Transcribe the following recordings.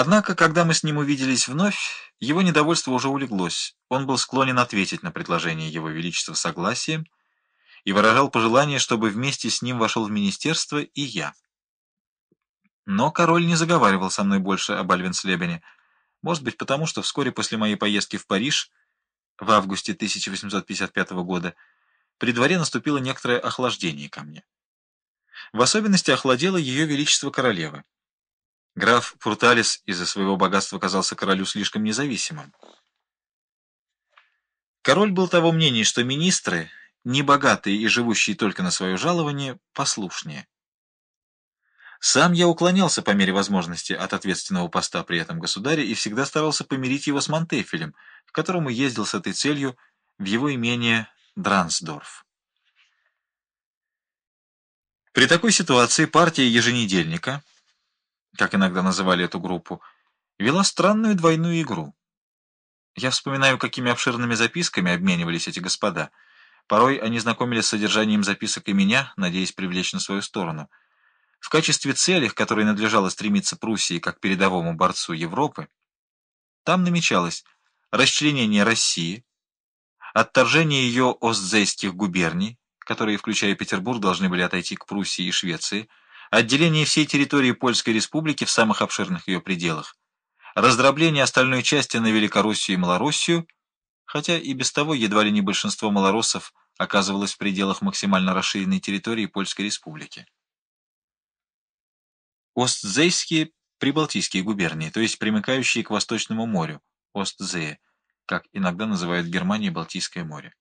Однако, когда мы с ним увиделись вновь, его недовольство уже улеглось. Он был склонен ответить на предложение его величества согласием и выражал пожелание, чтобы вместе с ним вошел в министерство и я. Но король не заговаривал со мной больше об Альвенслебене, может быть, потому что вскоре после моей поездки в Париж в августе 1855 года при дворе наступило некоторое охлаждение ко мне. В особенности охладело ее величество королевы. Граф Фурталис из-за своего богатства казался королю слишком независимым. Король был того мнения, что министры, небогатые и живущие только на свое жалование, послушнее. Сам я уклонялся по мере возможности от ответственного поста при этом государе и всегда старался помирить его с Монтефелем, к которому ездил с этой целью в его имение Дрансдорф. При такой ситуации партия еженедельника как иногда называли эту группу, вела странную двойную игру. Я вспоминаю, какими обширными записками обменивались эти господа. Порой они знакомились с содержанием записок и меня, надеясь привлечь на свою сторону. В качестве цели, к которой надлежало стремиться Пруссии как передовому борцу Европы, там намечалось расчленение России, отторжение ее остзейских губерний, которые, включая Петербург, должны были отойти к Пруссии и Швеции, отделение всей территории Польской республики в самых обширных ее пределах, раздробление остальной части на Великороссию и Малороссию, хотя и без того едва ли не большинство малороссов оказывалось в пределах максимально расширенной территории Польской республики. Остзейские прибалтийские губернии, то есть примыкающие к Восточному морю, Остзее, как иногда называют Германию Балтийское море.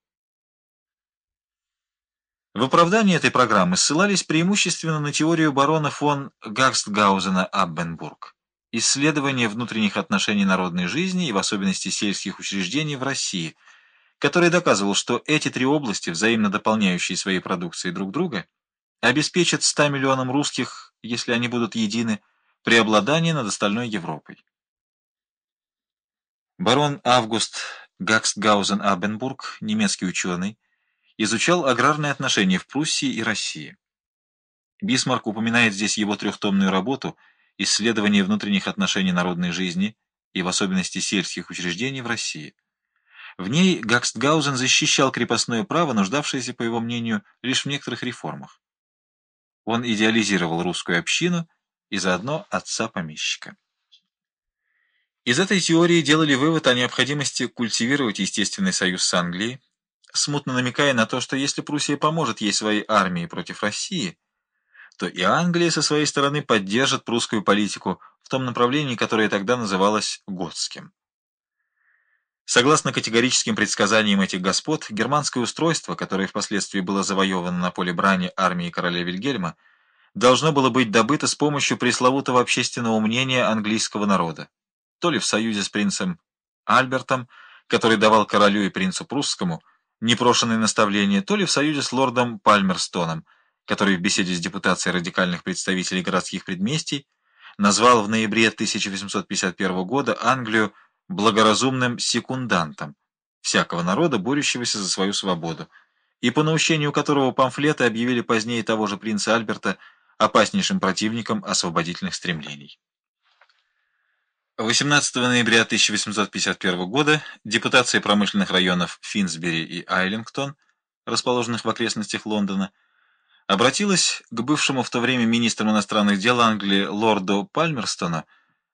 В оправдании этой программы ссылались преимущественно на теорию барона фон Гагстгаузена-Аббенбург, исследование внутренних отношений народной жизни и в особенности сельских учреждений в России, который доказывал, что эти три области, взаимно дополняющие своей продукцией друг друга, обеспечат 100 миллионам русских, если они будут едины, преобладание над остальной Европой. Барон Август Гагстгаузен-Аббенбург, немецкий ученый, изучал аграрные отношения в Пруссии и России. Бисмарк упоминает здесь его трехтомную работу «Исследование внутренних отношений народной жизни» и в особенности сельских учреждений в России. В ней Гакстгаузен защищал крепостное право, нуждавшееся, по его мнению, лишь в некоторых реформах. Он идеализировал русскую общину и заодно отца-помещика. Из этой теории делали вывод о необходимости культивировать естественный союз с Англией, смутно намекая на то, что если Пруссия поможет ей своей армией против России, то и Англия со своей стороны поддержит прусскую политику в том направлении, которое тогда называлось готским. Согласно категорическим предсказаниям этих господ, германское устройство, которое впоследствии было завоевано на поле брани армии короля Вильгельма, должно было быть добыто с помощью пресловутого общественного мнения английского народа, то ли в союзе с принцем Альбертом, который давал королю и принцу прусскому – непрошенные наставления, то ли в союзе с лордом Пальмерстоном, который в беседе с депутацией радикальных представителей городских предместий назвал в ноябре 1851 года Англию благоразумным секундантом всякого народа, борющегося за свою свободу, и по наущению которого памфлеты объявили позднее того же принца Альберта опаснейшим противником освободительных стремлений. 18 ноября 1851 года депутация промышленных районов Финсбери и Айлингтон, расположенных в окрестностях Лондона, обратилась к бывшему в то время министру иностранных дел Англии лорду Пальмерстону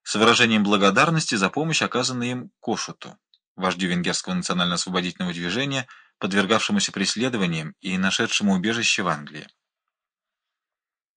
с выражением благодарности за помощь, оказанную им Кошуту, вождю венгерского национально-освободительного движения, подвергавшемуся преследованиям и нашедшему убежище в Англии.